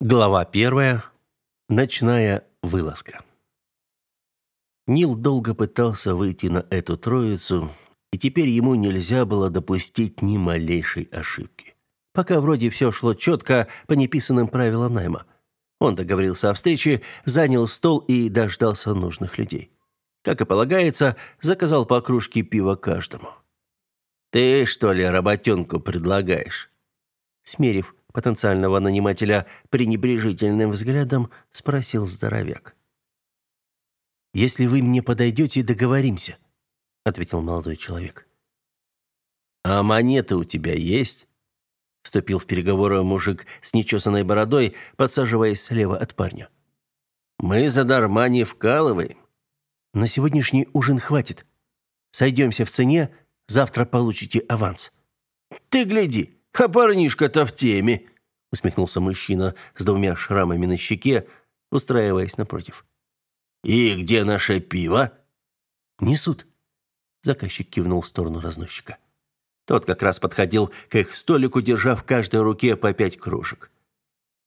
Глава первая. Ночная вылазка. Нил долго пытался выйти на эту троицу, и теперь ему нельзя было допустить ни малейшей ошибки. Пока вроде все шло четко по неписанным правилам найма. Он договорился о встрече, занял стол и дождался нужных людей. Как и полагается, заказал по кружке пива каждому. «Ты, что ли, работенку предлагаешь?» Смерив потенциального нанимателя пренебрежительным взглядом, спросил здоровяк. «Если вы мне подойдете, договоримся», — ответил молодой человек. «А монеты у тебя есть?» Вступил в переговоры мужик с нечесанной бородой, подсаживаясь слева от парня. «Мы задарма не вкалываем». «На сегодняшний ужин хватит. Сойдемся в цене, завтра получите аванс». «Ты гляди, а парнишка-то в теме, усмехнулся мужчина с двумя шрамами на щеке, устраиваясь напротив. И где наше пиво? Несут. Заказчик кивнул в сторону разносчика. Тот как раз подходил к их столику, держа в каждой руке по пять кружек.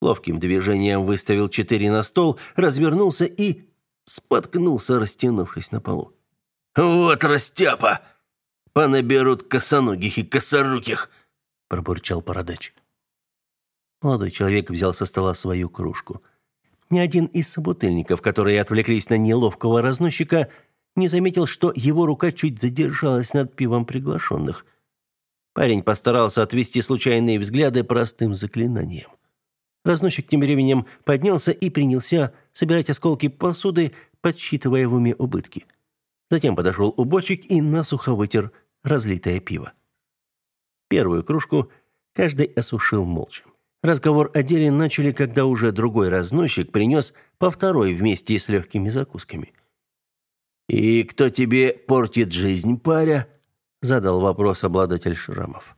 Ловким движением выставил четыре на стол, развернулся и споткнулся, растянувшись на полу. «Вот растяпа! Понаберут косоногих и косоруких!» Пробурчал Бородач. Молодой человек взял со стола свою кружку. Ни один из собутыльников, которые отвлеклись на неловкого разносчика, не заметил, что его рука чуть задержалась над пивом приглашенных. Парень постарался отвести случайные взгляды простым заклинанием. Разносчик тем временем поднялся и принялся собирать осколки посуды, подсчитывая в уме убытки. Затем подошел у бочек и насухо вытер разлитое пиво. Первую кружку каждый осушил молча. Разговор о деле начали, когда уже другой разносчик принес по второй вместе с легкими закусками. «И кто тебе портит жизнь, паря?» – задал вопрос обладатель шрамов.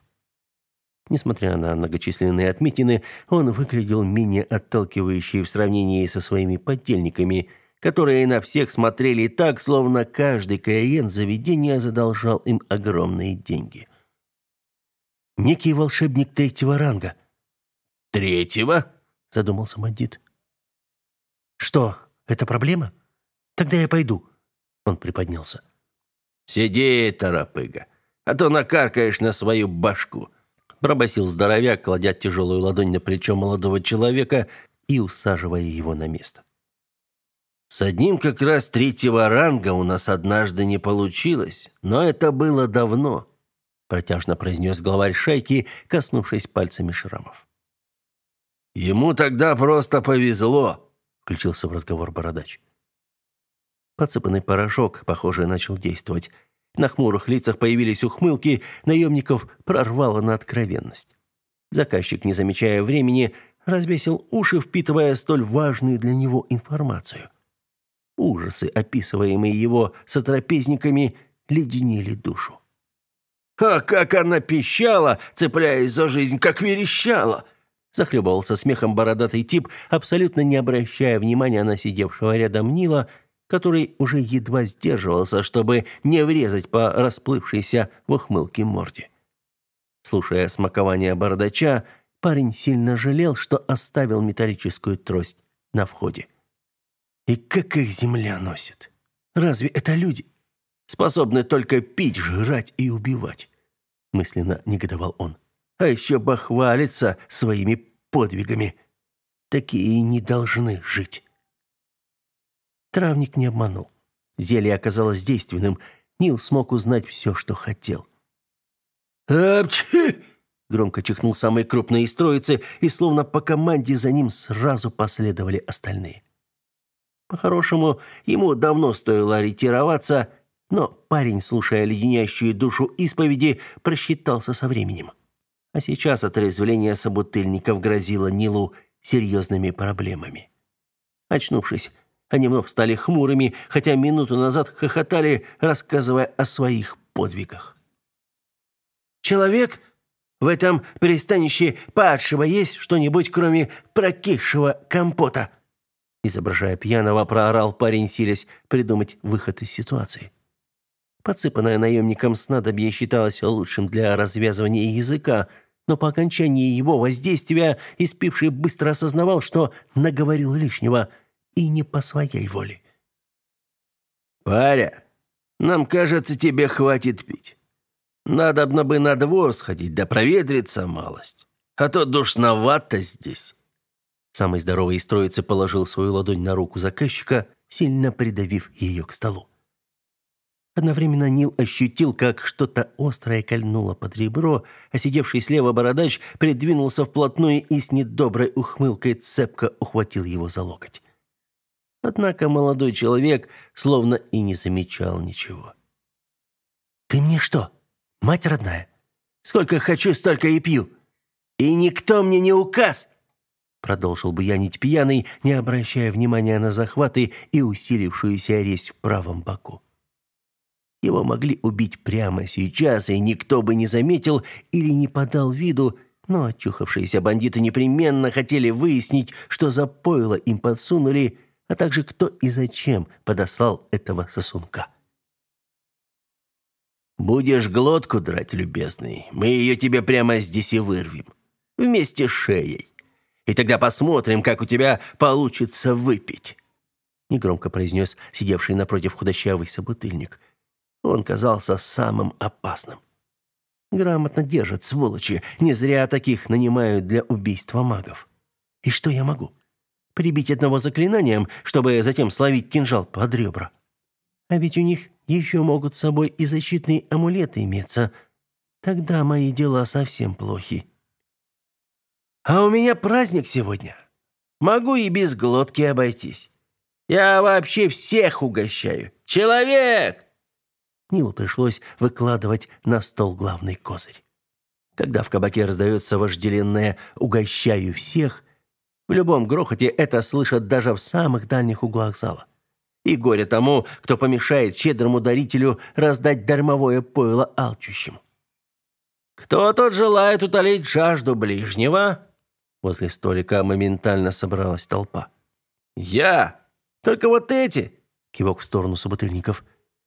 Несмотря на многочисленные отметины, он выглядел менее отталкивающий в сравнении со своими подельниками, которые на всех смотрели так, словно каждый клиент заведения задолжал им огромные деньги некий волшебник третьего ранга. Третьего? задумался Мандит. Что, это проблема? Тогда я пойду. Он приподнялся. Сиди, торопыга, а то накаркаешь на свою башку, пробасил здоровяк, кладя тяжелую ладонь на плечо молодого человека и усаживая его на место. С одним как раз третьего ранга у нас однажды не получилось, но это было давно протяжно произнес главарь шайки, коснувшись пальцами шрамов. Ему тогда просто повезло, включился в разговор бородач. Подсыпанный порошок, похоже, начал действовать. На хмурых лицах появились ухмылки, наемников прорвало на откровенность. Заказчик, не замечая времени, развесил уши, впитывая столь важную для него информацию. Ужасы, описываемые его сотрапезниками, леденили душу. А как она пищала, цепляясь за жизнь, как верещала!» Захлебывался смехом бородатый тип, абсолютно не обращая внимания на сидевшего рядом Нила, который уже едва сдерживался, чтобы не врезать по расплывшейся в ухмылке морде. Слушая смакование бородача, парень сильно жалел, что оставил металлическую трость на входе. И как их земля носит? Разве это люди? Способны только пить, жрать и убивать мысленно негодовал он. А еще бахвалится своими подвигами. Такие не должны жить. Травник не обманул. Зелье оказалось действенным. Нил смог узнать все, что хотел. «Апчхи!» Громко чихнул самый крупный из троицы, и словно по команде за ним сразу последовали остальные. По-хорошему, ему давно стоило ретироваться, но парень, слушая леденящую душу исповеди, просчитался со временем. А сейчас отрезвление собутыльников грозило Нилу серьезными проблемами. Очнувшись, они вновь стали хмурыми, хотя минуту назад хохотали, рассказывая о своих подвигах. «Человек? В этом пристанище падшего есть что-нибудь, кроме прокисшего компота?» Изображая пьяного, проорал парень, силясь придумать выход из ситуации. Подсыпанное наемником снадобье считалось лучшим для развязывания языка, но по окончании его воздействия испивший быстро осознавал, что наговорил лишнего и не по своей воле. «Паря, нам кажется, тебе хватит пить. Надо бы на двор сходить, да проветриться малость. А то душновато здесь». Самый здоровый из троицы положил свою ладонь на руку заказчика, сильно придавив ее к столу. Одновременно Нил ощутил, как что-то острое кольнуло под ребро, а сидевший слева бородач придвинулся вплотную и с недоброй ухмылкой цепко ухватил его за локоть. Однако молодой человек словно и не замечал ничего. «Ты мне что, мать родная? Сколько хочу, столько и пью. И никто мне не указ!» Продолжил бы я нить пьяный, не обращая внимания на захваты и усилившуюся резь в правом боку. Его могли убить прямо сейчас, и никто бы не заметил или не подал виду, но очухавшиеся бандиты непременно хотели выяснить, что за пойло им подсунули, а также кто и зачем подослал этого сосунка. «Будешь глотку драть, любезный, мы ее тебе прямо здесь и вырвем. Вместе с шеей. И тогда посмотрим, как у тебя получится выпить», — негромко произнес сидевший напротив худощавый собутыльник. Он казался самым опасным. Грамотно держат, сволочи. Не зря таких нанимают для убийства магов. И что я могу? Прибить одного заклинанием, чтобы затем словить кинжал под ребра. А ведь у них еще могут с собой и защитные амулеты иметься. Тогда мои дела совсем плохи. А у меня праздник сегодня. Могу и без глотки обойтись. Я вообще всех угощаю. Человек! Нилу пришлось выкладывать на стол главный козырь. Когда в кабаке раздается вожделенное «угощаю всех», в любом грохоте это слышат даже в самых дальних углах зала. И горе тому, кто помешает щедрому дарителю раздать дармовое пойло алчущему. «Кто тут желает утолить жажду ближнего?» Возле столика моментально собралась толпа. «Я! Только вот эти!» Кивок в сторону собутыльников.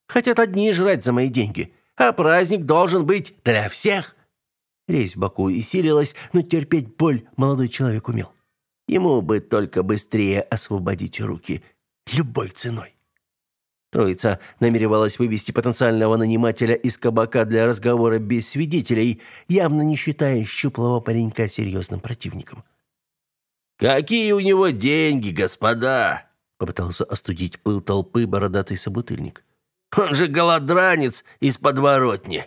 «Хотят одни жрать за мои деньги, а праздник должен быть для всех!» Резь в боку и силилась, но терпеть боль молодой человек умел. Ему бы только быстрее освободить руки. Любой ценой. Троица намеревалась вывести потенциального нанимателя из кабака для разговора без свидетелей, явно не считая щуплого паренька серьезным противником. «Какие у него деньги, господа!» — попытался остудить пыл толпы бородатый собутыльник. «Он же голодранец из подворотни!»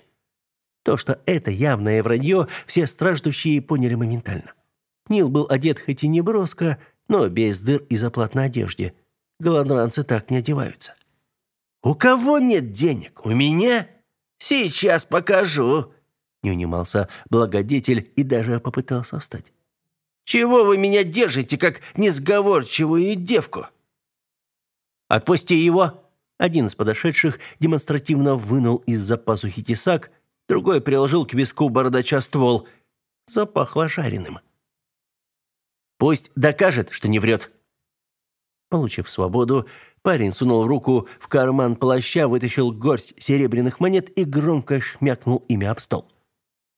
То, что это явное вранье, все страждущие поняли моментально. Нил был одет хоть и не броско, но без дыр и заплат на одежде. Голодранцы так не одеваются. «У кого нет денег? У меня? Сейчас покажу!» Не унимался благодетель и даже попытался встать. «Чего вы меня держите, как несговорчивую девку?» «Отпусти его!» Один из подошедших демонстративно вынул из-за пазухи тесак, другой приложил к виску бородача ствол. Запахло жареным. Пусть докажет, что не врет». Получив свободу, парень сунул руку в карман плаща, вытащил горсть серебряных монет и громко шмякнул ими об стол.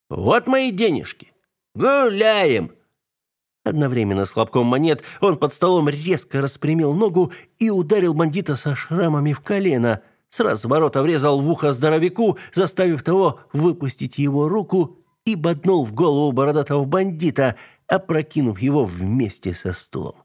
«Вот мои денежки! Гуляем!» Одновременно с хлопком монет он под столом резко распрямил ногу и ударил бандита со шрамами в колено. С разворота врезал в ухо здоровяку, заставив того выпустить его руку и боднул в голову бородатого бандита, опрокинув его вместе со стулом.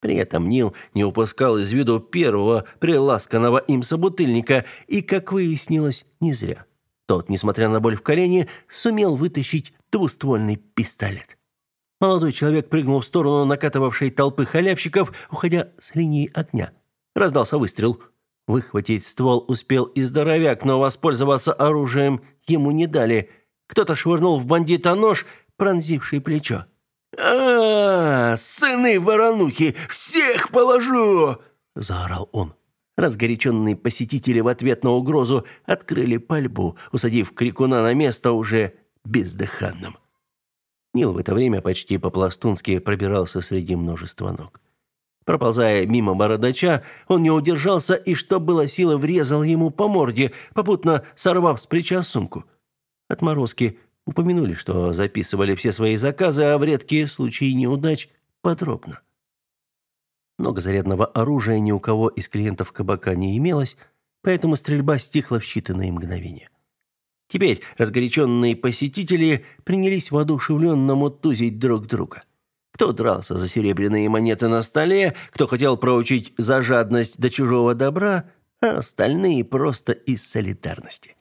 При этом Нил не упускал из виду первого приласканного им собутыльника, и, как выяснилось, не зря. Тот, несмотря на боль в колене, сумел вытащить двуствольный пистолет. Молодой человек прыгнул в сторону накатывавшей толпы халявщиков, уходя с линии огня. Раздался выстрел. Выхватить ствол успел и здоровяк, но воспользоваться оружием ему не дали. Кто-то швырнул в бандита нож, пронзивший плечо а, -а, -а сыны воронухи, всех положу!» – заорал он. Разгоряченные посетители в ответ на угрозу открыли пальбу, усадив крикуна на место уже бездыханным. Нил в это время почти по-пластунски пробирался среди множества ног. Проползая мимо бородача, он не удержался и, что было силы, врезал ему по морде, попутно сорвав с плеча сумку. Отморозки Упомянули, что записывали все свои заказы, а в редкие случаи неудач подробно. Много зарядного оружия ни у кого из клиентов кабака не имелось, поэтому стрельба стихла в считанные мгновения. Теперь разгоряченные посетители принялись воодушевленно мутузить друг друга. Кто дрался за серебряные монеты на столе, кто хотел проучить за жадность до чужого добра, а остальные просто из солидарности.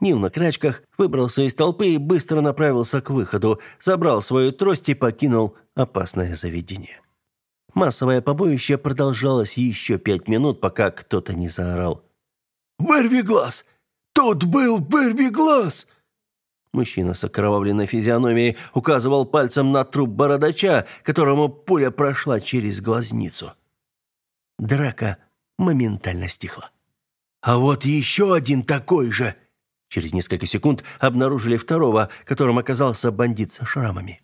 Нил на крачках выбрался из толпы и быстро направился к выходу, забрал свою трость и покинул опасное заведение. Массовое побоище продолжалось еще пять минут, пока кто-то не заорал. «Вырви глаз! Тут был вырви глаз!» Мужчина с окровавленной физиономией указывал пальцем на труп бородача, которому пуля прошла через глазницу. Драка моментально стихла. «А вот еще один такой же!» Через несколько секунд обнаружили второго, которым оказался бандит со шрамами.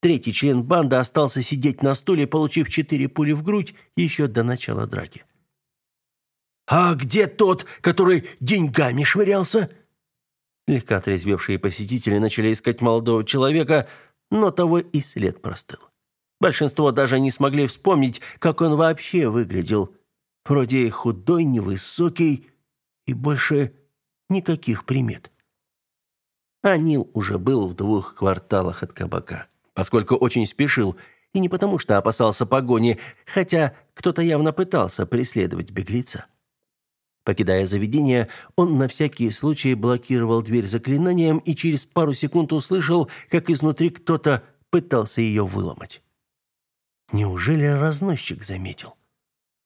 Третий член банды остался сидеть на стуле, получив четыре пули в грудь еще до начала драки. «А где тот, который деньгами швырялся?» Слегка отрезвевшие посетители начали искать молодого человека, но того и след простыл. Большинство даже не смогли вспомнить, как он вообще выглядел. Вроде худой, невысокий и больше никаких примет. А Нил уже был в двух кварталах от кабака поскольку очень спешил, и не потому, что опасался погони, хотя кто-то явно пытался преследовать беглеца. Покидая заведение, он на всякий случай блокировал дверь заклинанием и через пару секунд услышал, как изнутри кто-то пытался ее выломать. Неужели разносчик заметил?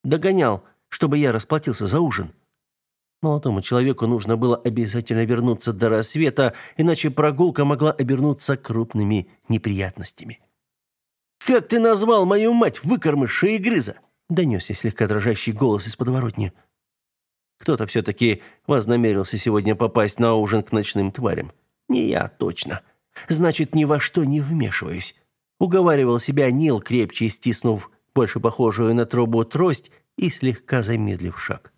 Догонял, чтобы я расплатился за ужин. Молодому человеку нужно было обязательно вернуться до рассвета, иначе прогулка могла обернуться крупными неприятностями. «Как ты назвал мою мать, выкормыша и грыза?» — донесся слегка дрожащий голос из подворотни. Кто-то все-таки вознамерился сегодня попасть на ужин к ночным тварям. Не я, точно. Значит, ни во что не вмешиваюсь. Уговаривал себя Нил, крепче стиснув больше похожую на трубу трость и слегка замедлив шаг.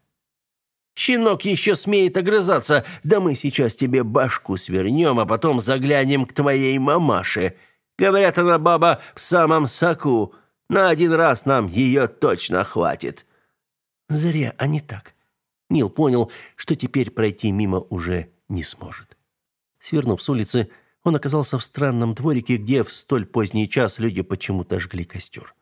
Щенок еще смеет огрызаться. Да мы сейчас тебе башку свернем, а потом заглянем к твоей мамаше. Говорят, она баба в самом соку. На один раз нам ее точно хватит». Зря, а не так. Нил понял, что теперь пройти мимо уже не сможет. Свернув с улицы, он оказался в странном дворике, где в столь поздний час люди почему-то жгли костер.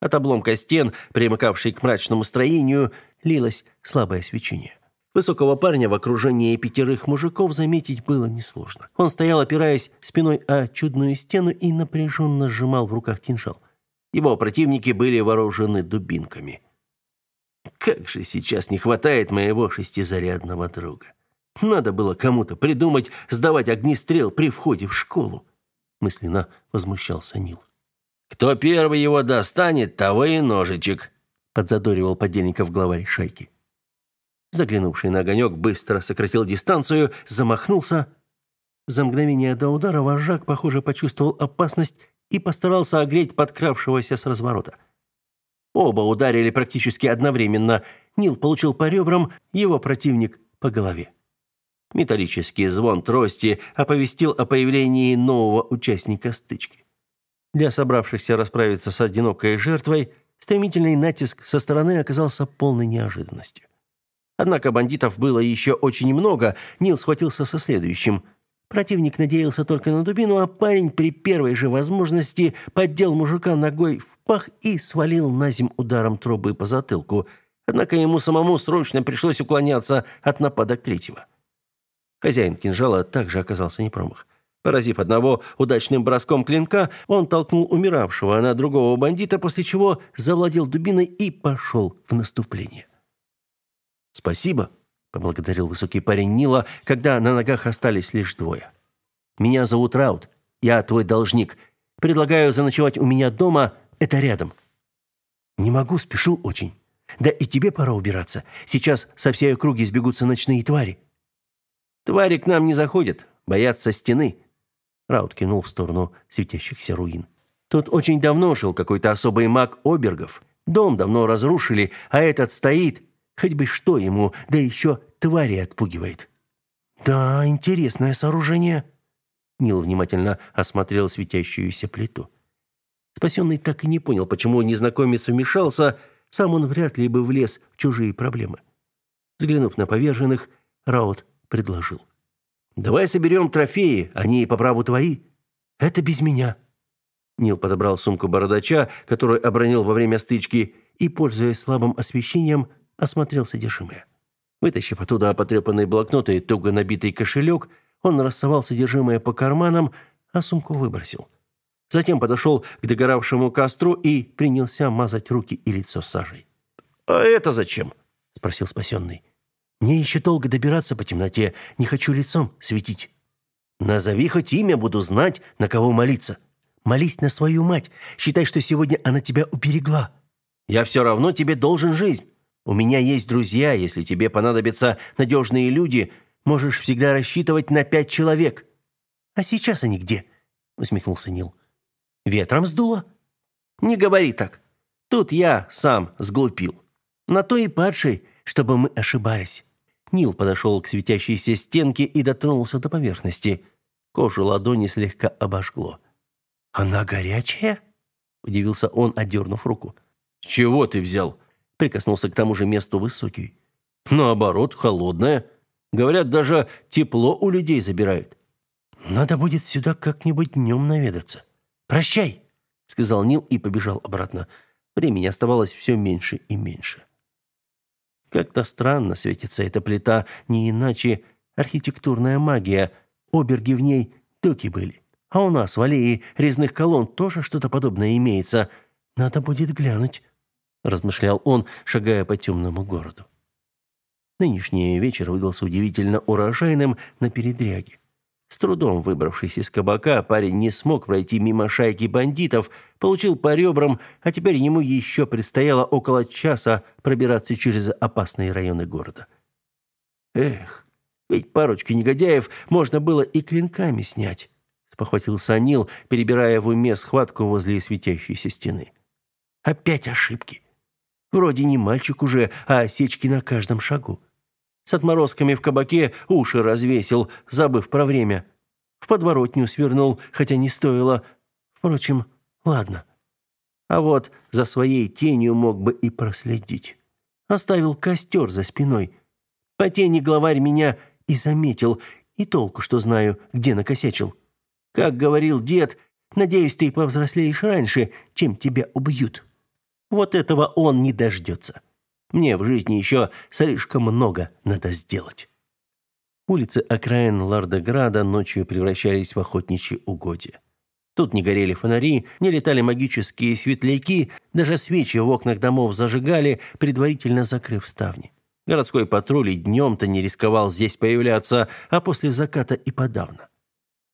От обломка стен, примыкавшей к мрачному строению, лилось слабое свечение. Высокого парня в окружении пятерых мужиков заметить было несложно. Он стоял, опираясь спиной о чудную стену и напряженно сжимал в руках кинжал. Его противники были вооружены дубинками. Как же сейчас не хватает моего шестизарядного друга. Надо было кому-то придумать сдавать огнестрел при входе в школу, мысленно возмущался Нил. Кто первый его достанет, того и ножичек, подзадоривал подельников главарь шайки. Заглянувший на огонек быстро сократил дистанцию, замахнулся. За мгновение до удара вожак, похоже, почувствовал опасность и постарался огреть подкравшегося с разворота. Оба ударили практически одновременно. Нил получил по ребрам, его противник по голове. Металлический звон трости оповестил о появлении нового участника стычки. Для собравшихся расправиться с одинокой жертвой – Стремительный натиск со стороны оказался полной неожиданностью. Однако бандитов было еще очень много, Нил схватился со следующим. Противник надеялся только на дубину, а парень при первой же возможности поддел мужика ногой в пах и свалил на земь ударом трубы по затылку. Однако ему самому срочно пришлось уклоняться от нападок третьего. Хозяин кинжала также оказался не промах. Поразив одного удачным броском клинка, он толкнул умиравшего на другого бандита, после чего завладел дубиной и пошел в наступление. «Спасибо», — поблагодарил высокий парень Нила, когда на ногах остались лишь двое. «Меня зовут Раут. Я твой должник. Предлагаю заночевать у меня дома. Это рядом». «Не могу, спешу очень. Да и тебе пора убираться. Сейчас со всей округи сбегутся ночные твари». «Твари к нам не заходят. Боятся стены», Раут кинул в сторону светящихся руин. Тут очень давно жил какой-то особый маг Обергов. Дом давно разрушили, а этот стоит, хоть бы что ему, да еще твари отпугивает. Да, интересное сооружение. Нил внимательно осмотрел светящуюся плиту. Спасенный так и не понял, почему незнакомец вмешался, сам он вряд ли бы влез в чужие проблемы. Взглянув на поверженных, Раут предложил. «Давай соберем трофеи, они по праву твои». «Это без меня». Нил подобрал сумку бородача, которую обронил во время стычки, и, пользуясь слабым освещением, осмотрел содержимое. Вытащив оттуда потрепанные блокноты и туго набитый кошелек, он рассовал содержимое по карманам, а сумку выбросил. Затем подошел к догоравшему костру и принялся мазать руки и лицо сажей. «А это зачем?» – спросил спасенный. «Мне еще долго добираться по темноте, не хочу лицом светить». «Назови хоть имя, буду знать, на кого молиться. Молись на свою мать, считай, что сегодня она тебя уберегла. Я все равно тебе должен жизнь. У меня есть друзья, если тебе понадобятся надежные люди, можешь всегда рассчитывать на пять человек». «А сейчас они где?» – усмехнулся Нил. «Ветром сдуло?» «Не говори так. Тут я сам сглупил. На то и падший, чтобы мы ошибались». Нил подошел к светящейся стенке и дотронулся до поверхности. Кожу ладони слегка обожгло. «Она горячая?» – удивился он, отдернув руку. «С чего ты взял?» – прикоснулся к тому же месту высокий. «Наоборот, холодная. Говорят, даже тепло у людей забирает». «Надо будет сюда как-нибудь днем наведаться. Прощай!» – сказал Нил и побежал обратно. Времени оставалось все меньше и меньше. Как-то странно светится эта плита, не иначе архитектурная магия. Оберги в ней доки были. А у нас в аллее резных колонн тоже что-то подобное имеется. Надо будет глянуть, размышлял он, шагая по темному городу. Нынешний вечер выдался удивительно урожайным на передряге. С трудом выбравшись из кабака, парень не смог пройти мимо шайки бандитов, получил по ребрам, а теперь ему еще предстояло около часа пробираться через опасные районы города. Эх, ведь парочку негодяев можно было и клинками снять спохватился Анил, перебирая в уме схватку возле светящейся стены. Опять ошибки. Вроде не мальчик уже, а осечки на каждом шагу. С отморозками в кабаке уши развесил, забыв про время. В подворотню свернул, хотя не стоило. Впрочем, ладно. А вот за своей тенью мог бы и проследить. Оставил костер за спиной. По тени главарь меня и заметил, и толку, что знаю, где накосячил. Как говорил дед, надеюсь, ты повзрослеешь раньше, чем тебя убьют. Вот этого он не дождется. Мне в жизни еще слишком много надо сделать. Улицы окраин Лардеграда ночью превращались в охотничьи угодья. Тут не горели фонари, не летали магические светляки, даже свечи в окнах домов зажигали, предварительно закрыв ставни. Городской патруль и днем-то не рисковал здесь появляться, а после заката и подавно.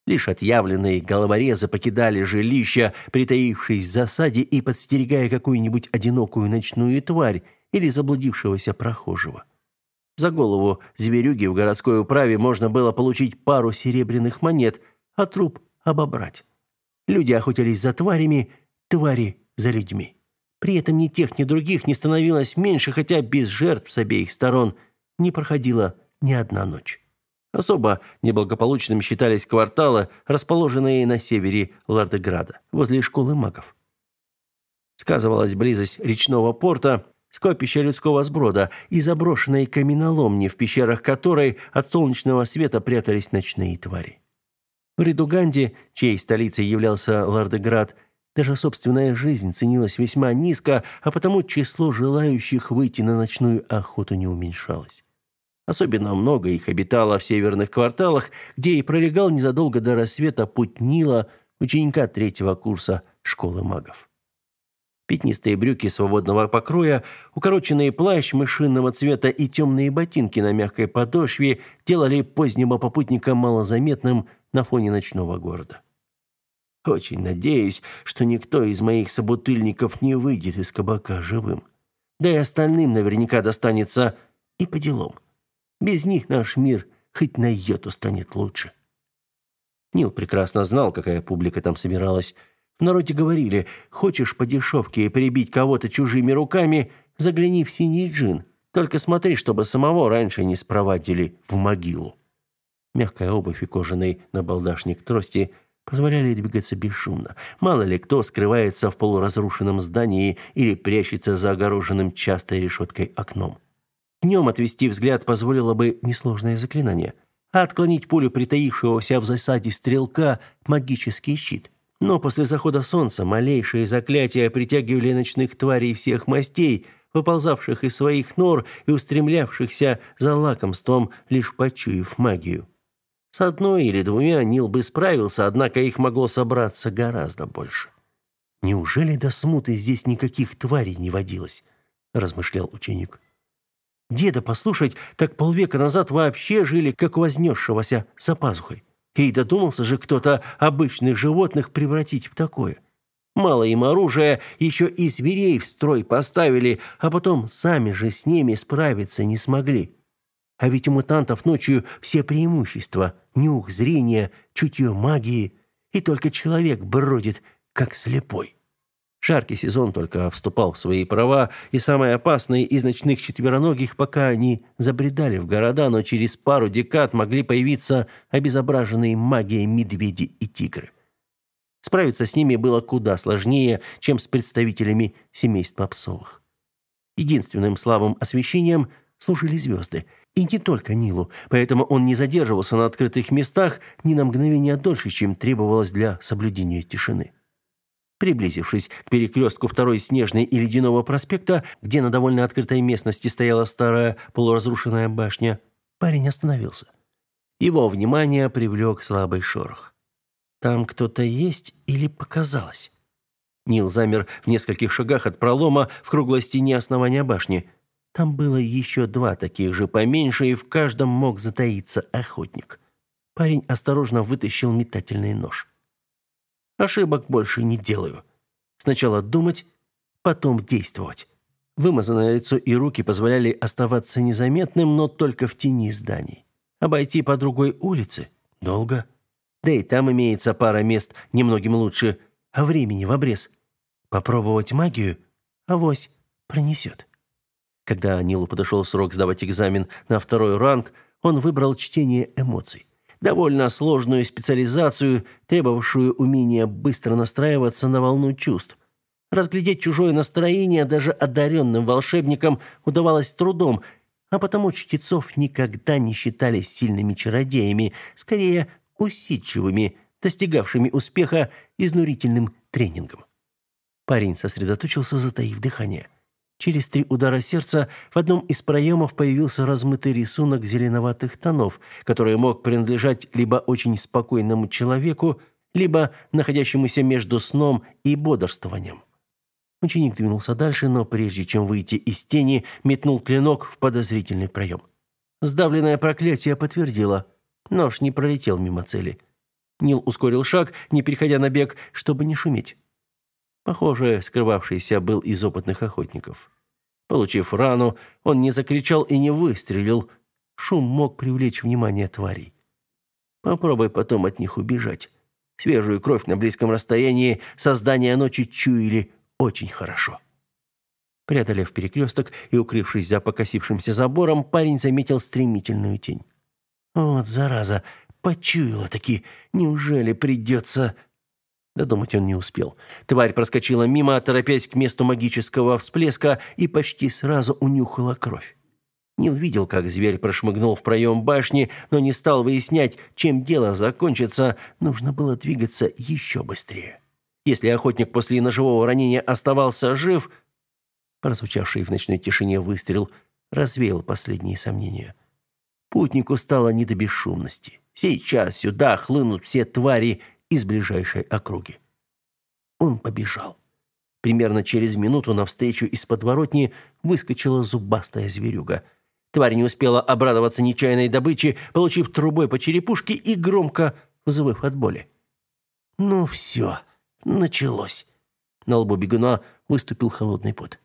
Лишь отъявленные головорезы покидали жилища, притаившись в засаде и подстерегая какую-нибудь одинокую ночную тварь или заблудившегося прохожего. За голову зверюги в городской управе можно было получить пару серебряных монет, а труп обобрать. Люди охотились за тварями, твари за людьми. При этом ни тех, ни других не становилось меньше, хотя без жертв с обеих сторон не проходила ни одна ночь. Особо неблагополучными считались кварталы, расположенные на севере Лардеграда, возле школы магов. Сказывалась близость речного порта, скопища людского сброда и заброшенные каменоломни, в пещерах которой от солнечного света прятались ночные твари. В Редуганде, чьей столицей являлся Лардеград, даже собственная жизнь ценилась весьма низко, а потому число желающих выйти на ночную охоту не уменьшалось. Особенно много их обитало в северных кварталах, где и пролегал незадолго до рассвета путь Нила, ученика третьего курса школы магов. Пятнистые брюки свободного покроя, укороченный плащ мышиного цвета и темные ботинки на мягкой подошве делали позднего попутника малозаметным на фоне ночного города. Очень надеюсь, что никто из моих собутыльников не выйдет из кабака живым. Да и остальным наверняка достанется и по делам. Без них наш мир хоть на йоту станет лучше. Нил прекрасно знал, какая публика там собиралась. В народе говорили, хочешь по дешевке прибить кого-то чужими руками, загляни в синий джин. Только смотри, чтобы самого раньше не спровадили в могилу. Мягкая обувь и кожаный набалдашник трости позволяли двигаться бесшумно. Мало ли кто скрывается в полуразрушенном здании или прячется за огороженным частой решеткой окном. Днем отвести взгляд позволило бы несложное заклинание, а отклонить пулю притаившегося в засаде стрелка магический щит. Но после захода солнца малейшие заклятия притягивали ночных тварей всех мастей, выползавших из своих нор и устремлявшихся за лакомством, лишь почуяв магию. С одной или двумя Нил бы справился, однако их могло собраться гораздо больше. Неужели до смуты здесь никаких тварей не водилось, размышлял ученик. Деда послушать, так полвека назад вообще жили как вознесшегося за пазухой. И додумался же кто-то обычных животных превратить в такое. Мало им оружия, еще и зверей в строй поставили, а потом сами же с ними справиться не смогли. А ведь у мутантов ночью все преимущества: нюх, зрение, чутье магии, и только человек бродит как слепой. Жаркий сезон только вступал в свои права, и самые опасные из ночных четвероногих пока они забредали в города, но через пару декад могли появиться обезображенные магией медведи и тигры. Справиться с ними было куда сложнее, чем с представителями семейства псовых. Единственным слабым освещением служили звезды – и не только Нилу, поэтому он не задерживался на открытых местах ни на мгновение дольше, чем требовалось для соблюдения тишины. Приблизившись к перекрестку второй Снежной и Ледяного проспекта, где на довольно открытой местности стояла старая полуразрушенная башня, парень остановился. Его внимание привлек слабый шорох. Там кто-то есть или показалось? Нил замер в нескольких шагах от пролома в круглой стене основания башни – там было еще два таких же поменьше, и в каждом мог затаиться охотник. Парень осторожно вытащил метательный нож. Ошибок больше не делаю. Сначала думать, потом действовать. Вымазанное лицо и руки позволяли оставаться незаметным, но только в тени зданий. Обойти по другой улице долго. Да и там имеется пара мест немногим лучше, а времени в обрез. Попробовать магию, авось пронесет. Когда Нилу подошел срок сдавать экзамен на второй ранг, он выбрал чтение эмоций. Довольно сложную специализацию, требовавшую умения быстро настраиваться на волну чувств. Разглядеть чужое настроение даже одаренным волшебникам удавалось трудом, а потому чтецов никогда не считали сильными чародеями, скорее усидчивыми, достигавшими успеха изнурительным тренингом. Парень сосредоточился, затаив дыхание. Через три удара сердца в одном из проемов появился размытый рисунок зеленоватых тонов, который мог принадлежать либо очень спокойному человеку, либо находящемуся между сном и бодрствованием. Ученик двинулся дальше, но прежде чем выйти из тени, метнул клинок в подозрительный проем. Сдавленное проклятие подтвердило. Нож не пролетел мимо цели. Нил ускорил шаг, не переходя на бег, чтобы не шуметь. Похоже, скрывавшийся был из опытных охотников. Получив рану, он не закричал и не выстрелил. Шум мог привлечь внимание тварей. Попробуй потом от них убежать. Свежую кровь на близком расстоянии создания ночи чуяли очень хорошо. Преодолев перекресток и укрывшись за покосившимся забором, парень заметил стремительную тень. Вот зараза, почуяла таки. Неужели придется Додумать он не успел. Тварь проскочила мимо, торопясь к месту магического всплеска, и почти сразу унюхала кровь. Нил видел, как зверь прошмыгнул в проем башни, но не стал выяснять, чем дело закончится. Нужно было двигаться еще быстрее. Если охотник после ножевого ранения оставался жив, прозвучавший в ночной тишине выстрел развеял последние сомнения. Путнику стало не до бесшумности. Сейчас сюда хлынут все твари из ближайшей округи. Он побежал. Примерно через минуту навстречу из подворотни выскочила зубастая зверюга. Тварь не успела обрадоваться нечаянной добыче, получив трубой по черепушке и громко взвыв от боли. Ну все, началось. На лбу бегуна выступил холодный пот.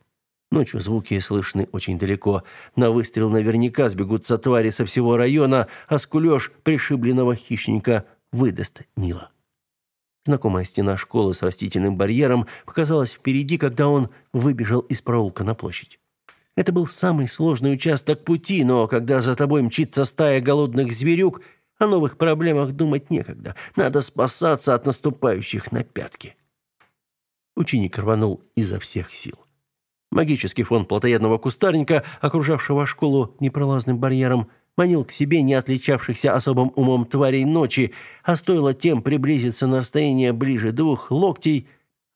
Ночью звуки слышны очень далеко. На выстрел наверняка сбегутся твари со всего района, а скулёж пришибленного хищника выдаст Нила. Знакомая стена школы с растительным барьером показалась впереди, когда он выбежал из проулка на площадь. Это был самый сложный участок пути, но когда за тобой мчится стая голодных зверюк, О новых проблемах думать некогда. Надо спасаться от наступающих на пятки. Ученик рванул изо всех сил. Магический фон плотоядного кустарника, окружавшего школу непролазным барьером, манил к себе не отличавшихся особым умом тварей ночи, а стоило тем приблизиться на расстояние ближе двух локтей,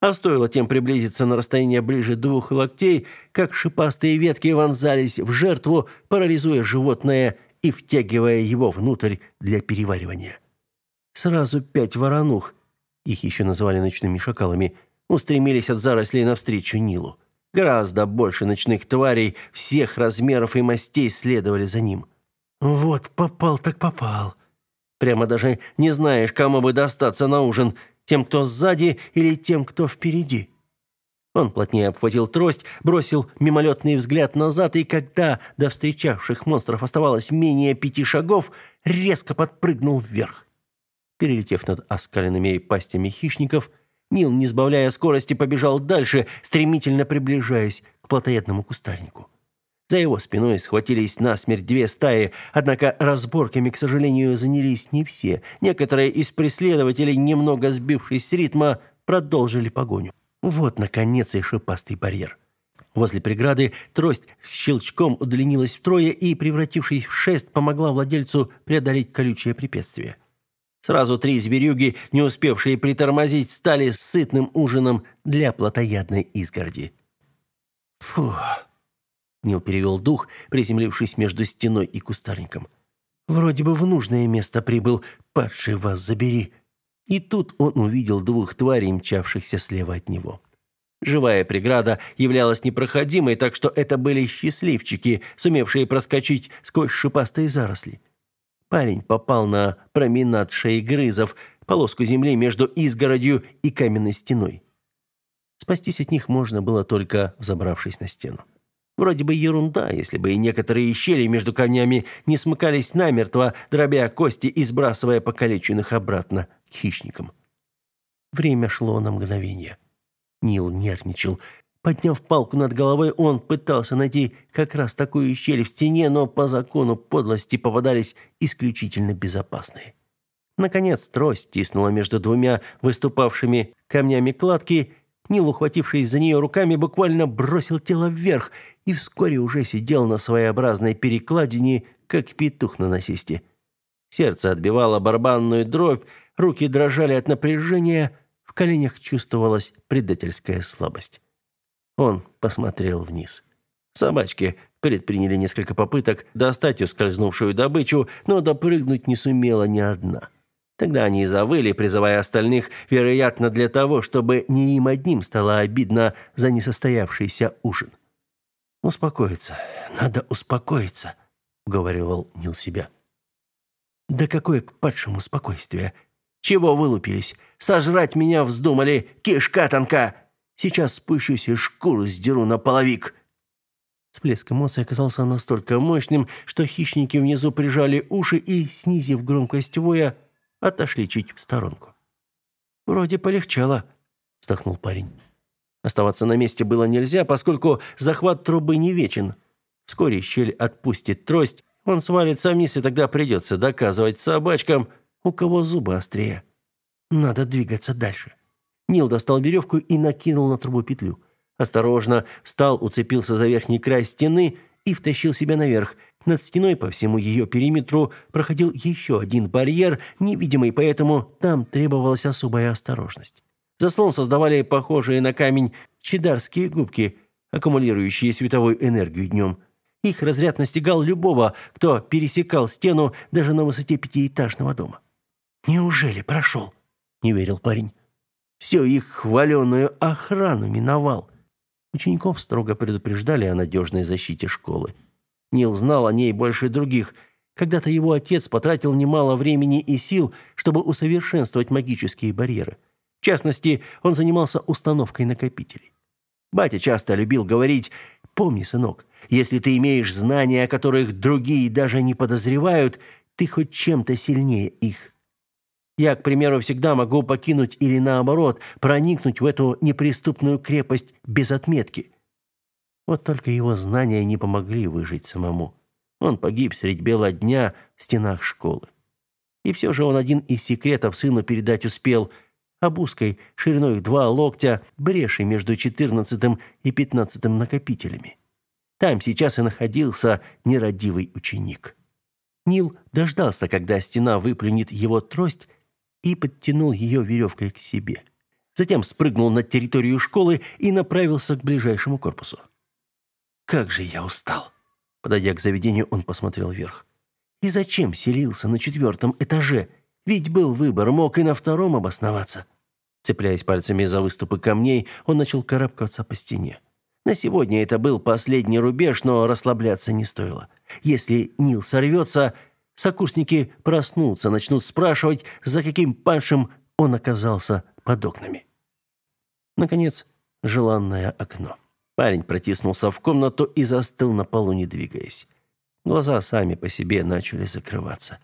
а стоило тем приблизиться на расстояние ближе двух локтей, как шипастые ветки вонзались в жертву, парализуя животное и втягивая его внутрь для переваривания. Сразу пять воронух, их еще называли ночными шакалами, устремились от зарослей навстречу Нилу. Гораздо больше ночных тварей всех размеров и мастей следовали за ним. Вот попал так попал. Прямо даже не знаешь, кому бы достаться на ужин, тем, кто сзади или тем, кто впереди. Он плотнее обхватил трость, бросил мимолетный взгляд назад, и когда до встречавших монстров оставалось менее пяти шагов, резко подпрыгнул вверх. Перелетев над оскаленными пастями хищников, Нил, не сбавляя скорости, побежал дальше, стремительно приближаясь к плотоядному кустарнику. За его спиной схватились насмерть две стаи, однако разборками, к сожалению, занялись не все. Некоторые из преследователей, немного сбившись с ритма, продолжили погоню. Вот, наконец, и шипастый барьер. Возле преграды трость щелчком удлинилась втрое и, превратившись в шест, помогла владельцу преодолеть колючее препятствие. Сразу три зверюги, не успевшие притормозить, стали сытным ужином для плотоядной изгороди. Фух. Нил перевел дух, приземлившись между стеной и кустарником. Вроде бы в нужное место прибыл, падший вас забери. И тут он увидел двух тварей, мчавшихся слева от него. Живая преграда являлась непроходимой, так что это были счастливчики, сумевшие проскочить сквозь шипастые заросли. Парень попал на променад шеи грызов, полоску земли между изгородью и каменной стеной. Спастись от них можно было только взобравшись на стену. Вроде бы ерунда, если бы и некоторые щели между камнями не смыкались намертво, дробя кости и сбрасывая покалеченных обратно к хищникам. Время шло на мгновение. Нил нервничал, Подняв палку над головой, он пытался найти как раз такую щель в стене, но по закону подлости попадались исключительно безопасные. Наконец трость стиснула между двумя выступавшими камнями кладки. Нил, ухватившись за нее руками, буквально бросил тело вверх и вскоре уже сидел на своеобразной перекладине, как петух на насесте. Сердце отбивало барабанную дробь, руки дрожали от напряжения, в коленях чувствовалась предательская слабость. Он посмотрел вниз. Собачки предприняли несколько попыток достать ускользнувшую добычу, но допрыгнуть не сумела ни одна. Тогда они завыли, призывая остальных, вероятно, для того, чтобы не им одним стало обидно за несостоявшийся ужин. «Успокоиться. Надо успокоиться», — уговаривал Нил себя. «Да какое к падшему спокойствие! Чего вылупились? Сожрать меня вздумали! Кишка тонка!» Сейчас спущусь и шкуру сдеру на половик. Всплеск эмоций оказался настолько мощным, что хищники внизу прижали уши и, снизив громкость воя, отошли чуть в сторонку. «Вроде полегчало», — вздохнул парень. Оставаться на месте было нельзя, поскольку захват трубы не вечен. Вскоре щель отпустит трость, он свалится вниз, и тогда придется доказывать собачкам, у кого зубы острее. Надо двигаться дальше. Нил достал веревку и накинул на трубу петлю. Осторожно встал, уцепился за верхний край стены и втащил себя наверх. Над стеной по всему ее периметру проходил еще один барьер, невидимый, поэтому там требовалась особая осторожность. Заслон создавали похожие на камень чедарские губки, аккумулирующие световую энергию днем. Их разряд настигал любого, кто пересекал стену даже на высоте пятиэтажного дома. «Неужели прошел?» – не верил парень. Все их хваленую охрану миновал. Учеников строго предупреждали о надежной защите школы. Нил знал о ней больше других. Когда-то его отец потратил немало времени и сил, чтобы усовершенствовать магические барьеры. В частности, он занимался установкой накопителей. Батя часто любил говорить «Помни, сынок, если ты имеешь знания, о которых другие даже не подозревают, ты хоть чем-то сильнее их». Я, к примеру, всегда могу покинуть или наоборот, проникнуть в эту неприступную крепость без отметки. Вот только его знания не помогли выжить самому. Он погиб средь бела дня в стенах школы. И все же он один из секретов сыну передать успел – об узкой, шириной в два локтя, бреши между четырнадцатым и пятнадцатым накопителями. Там сейчас и находился нерадивый ученик. Нил дождался, когда стена выплюнет его трость, и подтянул ее веревкой к себе. Затем спрыгнул на территорию школы и направился к ближайшему корпусу. «Как же я устал!» Подойдя к заведению, он посмотрел вверх. «И зачем селился на четвертом этаже? Ведь был выбор, мог и на втором обосноваться». Цепляясь пальцами за выступы камней, он начал карабкаться по стене. На сегодня это был последний рубеж, но расслабляться не стоило. Если Нил сорвется, сокурсники проснутся, начнут спрашивать, за каким паншем он оказался под окнами. Наконец, желанное окно. Парень протиснулся в комнату и застыл на полу, не двигаясь. Глаза сами по себе начали закрываться.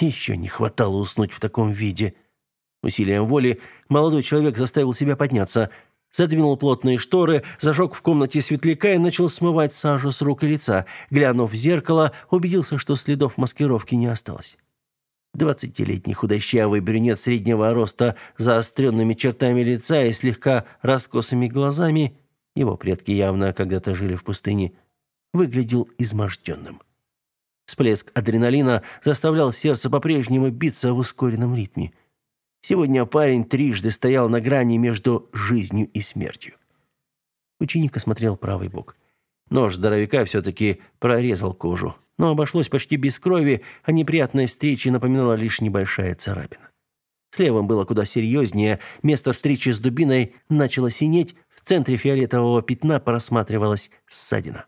Еще не хватало уснуть в таком виде. Усилием воли молодой человек заставил себя подняться – задвинул плотные шторы, зажег в комнате светляка и начал смывать сажу с рук и лица. Глянув в зеркало, убедился, что следов маскировки не осталось. Двадцатилетний худощавый брюнет среднего роста, заостренными чертами лица и слегка раскосыми глазами, его предки явно когда-то жили в пустыне, выглядел изможденным. Всплеск адреналина заставлял сердце по-прежнему биться в ускоренном ритме. Сегодня парень трижды стоял на грани между жизнью и смертью. Ученик осмотрел правый бок. Нож здоровяка все-таки прорезал кожу, но обошлось почти без крови, а неприятной встрече напоминала лишь небольшая царапина. С левым было куда серьезнее. Место встречи с дубиной начало синеть, центре фиолетового пятна просматривалась ссадина.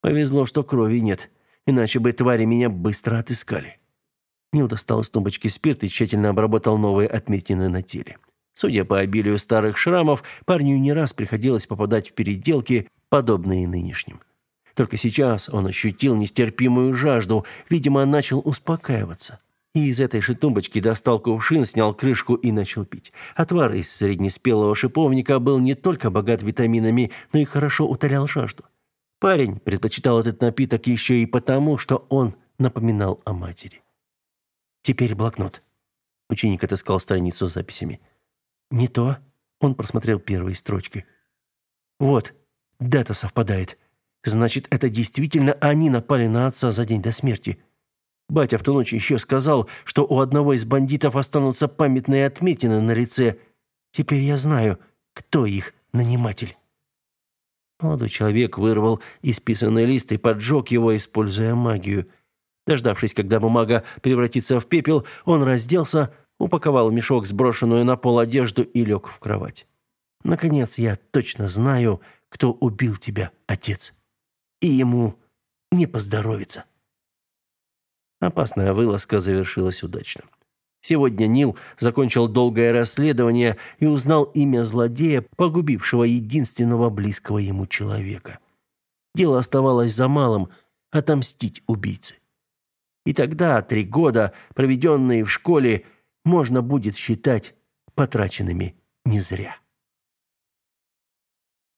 Повезло, что крови нет, иначе бы твари меня быстро отыскали. Нил достал из тумбочки спирт и тщательно обработал новые отметины на теле. Судя по обилию старых шрамов, парню не раз приходилось попадать в переделки, подобные нынешним. Только сейчас он ощутил нестерпимую жажду, видимо, начал успокаиваться. И из этой же тумбочки достал кувшин, снял крышку и начал пить. Отвар из среднеспелого шиповника был не только богат витаминами, но и хорошо утолял жажду. Парень предпочитал этот напиток еще и потому, что он напоминал о матери. Теперь блокнот. Ученик отыскал страницу с записями. Не то. Он просмотрел первые строчки. Вот, дата совпадает. Значит, это действительно они напали на отца за день до смерти. Батя в ту ночь еще сказал, что у одного из бандитов останутся памятные отметины на лице. Теперь я знаю, кто их наниматель. Молодой человек вырвал исписанный лист и поджег его, используя магию. Дождавшись, когда бумага превратится в пепел, он разделся, упаковал в мешок сброшенную на пол одежду и лег в кровать. Наконец, я точно знаю, кто убил тебя, отец. И ему не поздоровится. Опасная вылазка завершилась удачно. Сегодня Нил закончил долгое расследование и узнал имя злодея, погубившего единственного близкого ему человека. Дело оставалось за малым отомстить убийце. И тогда три года, проведенные в школе, можно будет считать потраченными не зря.